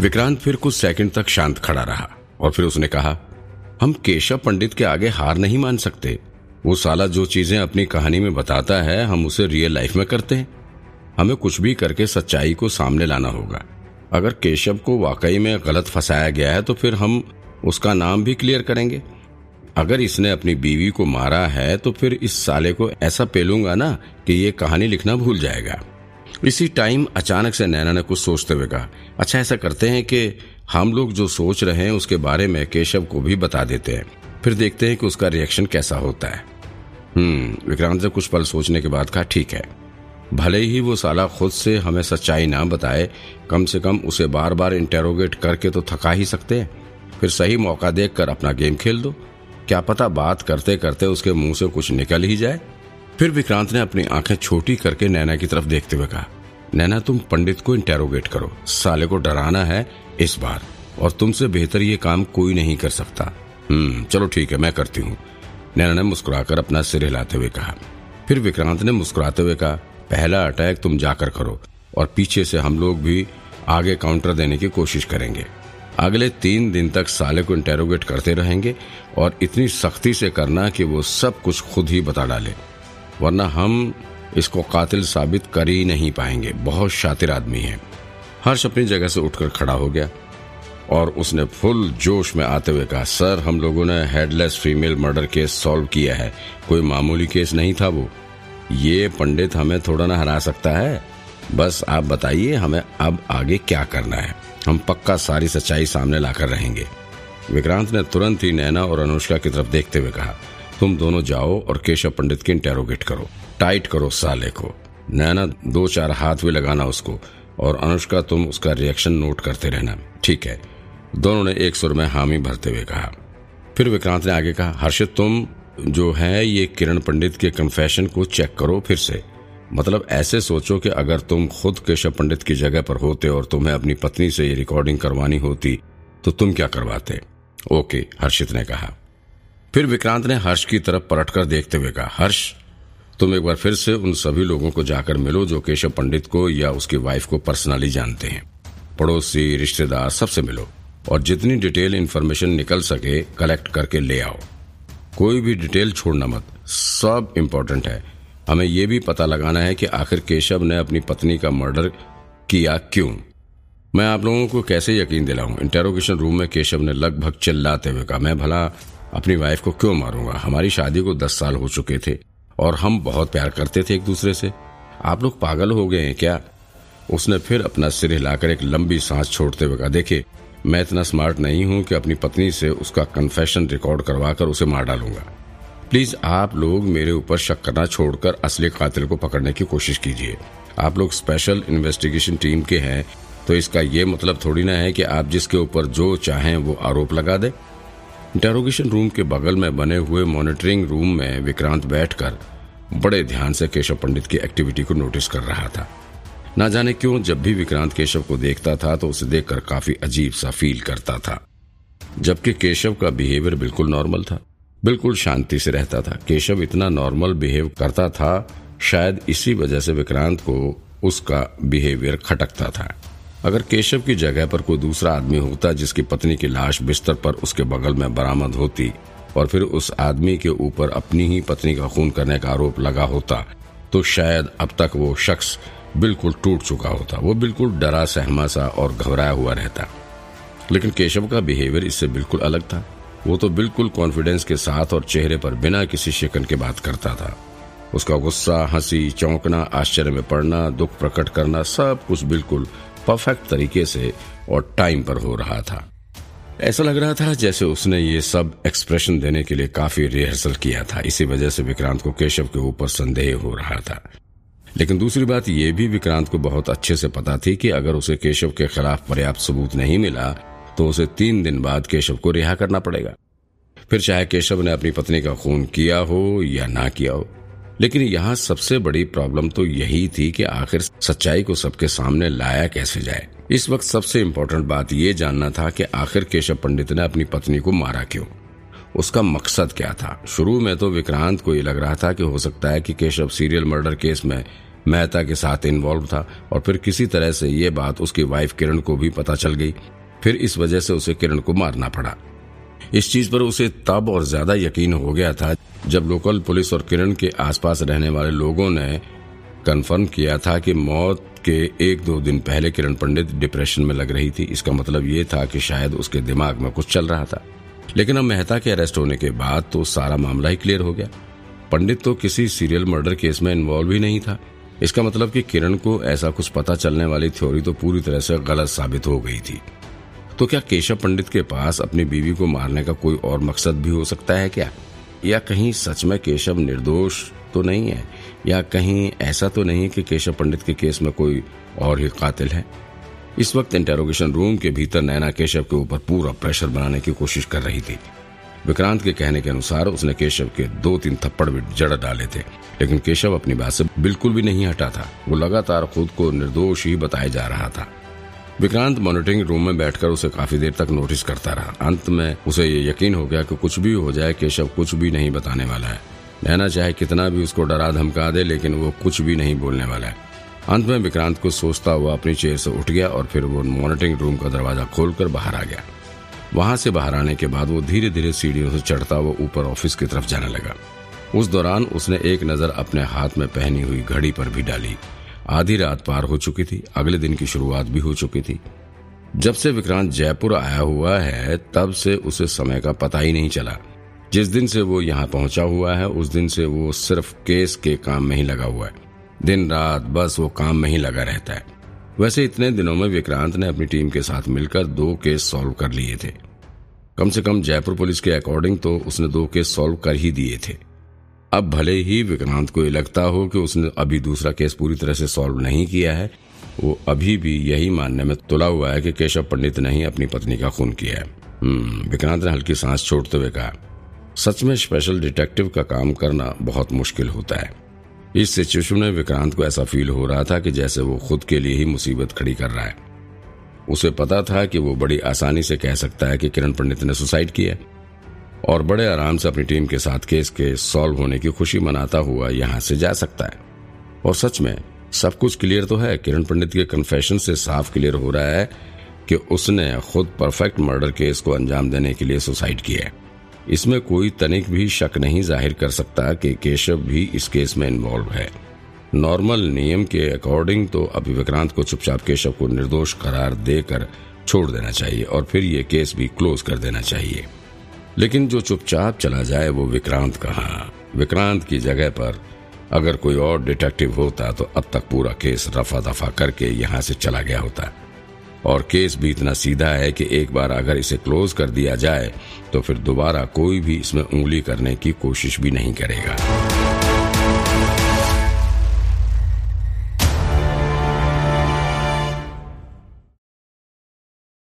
विक्रांत फिर कुछ सेकंड तक शांत खड़ा रहा और फिर उसने कहा, हम केशव पंडित के आगे हार नहीं मान सकते। वो साला जो चीज़ें अपनी कहानी में बताता है, हम उसे रियल लाइफ में करते हैं। हमें कुछ भी करके सच्चाई को सामने लाना होगा। अगर केशव को वाकई में गलत फंसाया गया है तो फिर हम उसका नाम भी क्लियर करेंगे। अगर इसने अपनी बीवी को मारा है तो फिर इस साले को ऐसा पेलूँगा ना कि ये कहानी लिखना भूल जाएगा। इसी टाइम अचानक से नैना ने कुछ सोचते हुए कहा अच्छा ऐसा करते हैं कि हम लोग जो सोच रहे हैं उसके बारे में केशव को भी बता देते हैं। फिर देखते हैं कि उसका रिएक्शन कैसा होता है। हम्म विक्रांत ने कुछ पल सोचने के बाद कहा, ठीक है। भले ही वो साला खुद से हमें सच्चाई ना बताए, कम से कम उसे बार बार इंटेरोगेट करके तो थका ही सकते हैं। फिर सही मौका देखकर अपना गेम खेल दो। क्या पता बात करते करते उसके मुँह से कुछ निकल ही जाए? फिर विक्रांत ने अपनी आँखें छोटी करके नैना की तरफ़ देखते हुए कहा, नैना, तुम पंडित को इंटेरोगेट करो। साले को डराना है इस बार, और तुमसे बेहतर ये काम कोई नहीं कर सकता। हम्म चलो ठीक है, मैं करती हूँ। नैना ने मुस्कुराकर अपना सिर हिलाते हुए कहा। फिर विक्रांत ने मुस्कुराते हुए कहा, पहला अटैक तुम जाकर करो, और पीछे से हम लोग भी आगे काउंटर देने की कोशिश करेंगे। अगले तीन दिन तक साले को इंटेरोगेट करते रहेंगे, और इतनी सख्ती से करना कि वो सब कुछ खुद ही बता डाले। वरना हम इसको कातिल साबित कर ही नहीं पाएँगे। बहुत शातिर आदमी है। हर्ष अपनी जगह से उठकर खड़ा हो गया और उसने फुल जोश में आते हुए कहा, सर, हम लोगों ने headless female murder case solve किया है। कोई मामूली केस नहीं था वो। ये पंडित हमें थोड़ा ना हरा सकता है। बस आप बताइए, हमें अब आगे क्या करना है? हम पक्का सारी सच्चाई सामने लाकर रहेंगे। विक्रांत ने तुरंत ही नैना और अनुष्का की तरफ़ देखते हुए कहा तुम दोनों जाओ और केशव पंडित की इंटेरोगेट करो टाइट करो साले को। नैना, दो चार हाथ भी लगाना उसको और अनुष्का, तुम उसका रिएक्शन नोट करते रहना। ठीक है। दोनों ने एक सुर में हामी भरते हुए कहा। फिर विक्रांत ने आगे कहा, हर्षित, तुम जो है, ये किरण पंडित के कन्फेशन को चेक करो फिर से। मतलब ऐसे सोचो कि अगर तुम खुद केशव पंडित की जगह पर होते और तुम्हें अपनी पत्नी से ये रिकॉर्डिंग करवानी होती तो तुम क्या करवाते? ओके, हर्षित ने कहा। फिर विक्रांत ने हर्ष की तरफ़ पलटकर देखते हुए कहा, हर्ष, तुम एक बार फिर से उन सभी लोगों को जाकर मिलो जो केशव पंडित को या उसकी वाइफ को पर्सनली जानते हैं। पड़ोसी, रिश्तेदार, सबसे मिलो और जितनी डिटेल इन्फॉर्मेशन निकल सके कलेक्ट करके ले आओ। कोई भी डिटेल छोड़ना मत, सब इम्पोर्टेंट है। हमें यह भी पता लगाना है कि आखिर केशव ने अपनी पत्नी का मर्डर किया क्यों? मैं आप लोगों को कैसे यकीन दिलाऊं? इंटेरोगेशन रूम में केशव ने लगभग चिल्लाते हुए कहा, मैं भला अपनी वाइफ को क्यों मारूँगा? हमारी शादी को दस साल हो चुके थे और हम बहुत प्यार करते थे एक दूसरे से। आप लोग पागल हो गए हैं क्या? उसने फिर अपना सिर हिलाकर एक लंबी सांस छोड़ते हुए कहा, देखिए, मैं इतना स्मार्ट नहीं हूँ कि अपनी पत्नी से उसका कन्फेशन रिकॉर्ड करवाकर उसे मार डालूँगा। प्लीज़ आप लोग मेरे ऊपर शक करना छोड़कर असली कातिल को पकड़ने की कोशिश कीजिए। आप लोग स्पेशल इन्वेस्टिगेशन टीम के हैं तो इसका ये मतलब थोड़ी ना है कि आप जिसके ऊपर जो चाहें वो आरोप लगा दे। इंटेरोगेशन रूम के बगल में बने हुए मॉनिटरिंग रूम में विक्रांत बैठकर बड़े ध्यान से केशव पंडित की एक्टिविटी को नोटिस कर रहा था। ना जाने क्यों, जब भी विक्रांत केशव को देखता था तो उसे देखकर काफ़ी अजीब सा फील करता था। जबकि केशव का बिहेवियर बिल्कुल नॉर्मल था। बिल्कुल शांति से रहता था। केशव इतना नॉर्मल बिहेव करता था, शायद इसी वजह से विक्रांत को उसका बिहेवियर खटकता था। अगर केशव की जगह पर कोई दूसरा आदमी होता जिसकी पत्नी की लाश बिस्तर पर उसके बगल में बरामद होती और फिर उस आदमी के ऊपर अपनी ही पत्नी का खून करने का आरोप लगा होता तो शायद अब तक वो शख्स बिल्कुल टूट चुका होता। वो बिल्कुल डरा सहमा सा और घबराया हुआ रहता। लेकिन केशव का बिहेवियर इससे बिल्कुल अलग था। वो तो बिल्कुल कॉन्फिडेंस के साथ और चेहरे पर बिना किसी शिकन के बात करता था। उसका गुस्सा, हँसी, चौंकना, आश्चर्य में पड़ना, दुख प्रकट करना, सब कुछ बिल्कुल परफेक्ट तरीके से और टाइम पर हो रहा था। ऐसा लग रहा था जैसे उसने ये सब एक्सप्रेशन देने के लिए काफ़ी रिहर्सल किया था। इसी वजह से विक्रांत को केशव के ऊपर संदेह हो रहा था। लेकिन दूसरी बात यह भी विक्रांत को बहुत अच्छे से पता थी कि अगर उसे केशव के खिलाफ पर्याप्त सबूत नहीं मिला तो उसे तीन दिन बाद केशव को रिहा करना पड़ेगा। फिर चाहे केशव ने अपनी पत्नी का खून किया हो या ना किया हो लेकिन यहाँ सबसे बड़ी प्रॉब्लम तो यही थी कि आखिर सच्चाई को सबके सामने लाया कैसे जाए। इस वक्त सबसे इम्पोर्टेंट बात यह जानना था कि आखिर केशव पंडित ने अपनी पत्नी को मारा क्यों? उसका मकसद क्या था? शुरू में तो विक्रांत को ये लग रहा था कि हो सकता है कि केशव सीरियल मर्डर केस में मेहता के साथ इन्वॉल्व था और फिर किसी तरह से ये बात उसकी वाइफ किरण को भी पता चल गई। फिर इस वजह से उसे किरण को मारना पड़ा। इस चीज़ पर उसे तब और ज़्यादा यकीन हो गया था जब लोकल पुलिस और किरण के आसपास रहने वाले लोगों ने कंफर्म किया था कि मौत के एक दो दिन पहले किरण पंडित डिप्रेशन में लग रही थी। इसका मतलब ये था कि शायद उसके दिमाग में कुछ चल रहा था। लेकिन अब मेहता के अरेस्ट होने के बाद तो सारा मामला ही क्लियर हो गया। पंडित तो किसी सीरियल मर्डर केस में इन्वॉल्व ही नहीं था। इसका मतलब कि किरण को ऐसा कुछ पता चलने वाली थ्योरी तो पूरी तरह से गलत साबित हो गई थी। तो क्या केशव पंडित के पास अपनी बीवी को मारने का कोई और मकसद भी हो सकता है क्या? या कहीं सच में केशव निर्दोष तो नहीं है? या कहीं ऐसा तो नहीं कि केशव पंडित के केस में कोई और ही कातिल है? इस वक्त इंटेरोगेशन रूम के भीतर नैना केशव के ऊपर पूरा प्रेशर बनाने की कोशिश कर रही थी। विक्रांत के कहने के अनुसार उसने केशव के दो तीन थप्पड़ भी जड़ डाले थे, लेकिन केशव अपनी बात से बिल्कुल भी नहीं हटा था। वो लगातार खुद को निर्दोष ही बताया जा रहा था। विक्रांत मॉनिटरिंग रूम में बैठकर उसे काफ़ी देर तक नोटिस करता रहा। अंत में उसे ये यकीन हो गया कि कुछ भी हो जाए, केशव कुछ भी नहीं बताने वाला है। नैना चाहे कितना भी उसको डरा धमका दे, लेकिन वो कुछ भी नहीं बोलने वाला है। अंत में विक्रांत को सोचता हुआ अपनी चेयर से उठ गया और फिर वो मॉनिटरिंग रूम का दरवाज़ा खोलकर बाहर आ गया। वहाँ से बाहर आने के बाद वो धीरे धीरे सीढ़ियों से चढ़ता हुआ ऊपर ऑफ़िस की तरफ़ जाने लगा। उस दौरान उसने एक नज़र अपने हाथ में पहनी हुई घड़ी पर भी डाली। आधी रात पार हो चुकी थी, अगले दिन की शुरुआत भी हो चुकी थी। जब से विक्रांत जयपुर आया हुआ है, तब से उसे समय का पता ही नहीं चला। जिस दिन से वो यहाँ पहुँचा हुआ है, उस दिन से वो सिर्फ़ केस के काम में ही लगा हुआ है। दिन रात बस वो काम में ही लगा रहता है। वैसे इतने दिनों में विक्रांत ने अपनी टीम के साथ मिलकर दो केस सॉल्व कर लिए थे। कम से कम जयपुर पुलिस के अकॉर्डिंग तो उसने दो केस सॉल्व कर ही दिए थे। अब भले ही विक्रांत को ये लगता हो कि उसने अभी दूसरा केस पूरी तरह से सॉल्व नहीं किया है वो अभी भी यही मानने में तुला हुआ है कि केशव पंडित ने ही अपनी पत्नी का खून किया है। हम्म, विक्रांत ने हल्की सांस छोड़ते हुए कहा सच में स्पेशल डिटेक्टिव का काम करना बहुत मुश्किल होता है। इस सिचुएशन में विक्रांत को ऐसा फील हो रहा था कि जैसे वो खुद के लिए ही मुसीबत खड़ी कर रहा है। उसे पता था कि वो बड़ी आसानी से कह सकता है कि किरण पंडित ने सुसाइड किया और बड़े आराम से अपनी टीम के साथ केस के सॉल्व होने की खुशी मनाता हुआ यहाँ से जा सकता है। और सच में, सब कुछ क्लियर तो है। किरण पंडित के कन्फेशन से साफ़ क्लियर हो रहा है कि उसने खुद परफेक्ट मर्डर केस को अंजाम देने के लिए सुसाइड किया है। इसमें कोई तनिक भी शक नहीं ज़ाहिर कर सकता कि केशव भी इस केस में इन्वॉल्व है। नॉर्मल नियम के अकॉर्डिंग तो अभी विक्रांत को चुपचाप केशव को निर्दोष करार देकर छोड़ देना चाहिए और फिर ये केस भी क्लोज कर देना चाहिए। लेकिन जो चुपचाप चला जाए, वो विक्रांत कहा? विक्रांत की जगह पर अगर कोई और डिटेक्टिव होता तो अब तक पूरा केस रफा दफ़ा करके यहाँ से चला गया होता। और केस भी इतना सीधा है कि एक बार अगर इसे क्लोज कर दिया जाए तो फिर दोबारा कोई भी इसमें उंगली करने की कोशिश भी नहीं करेगा।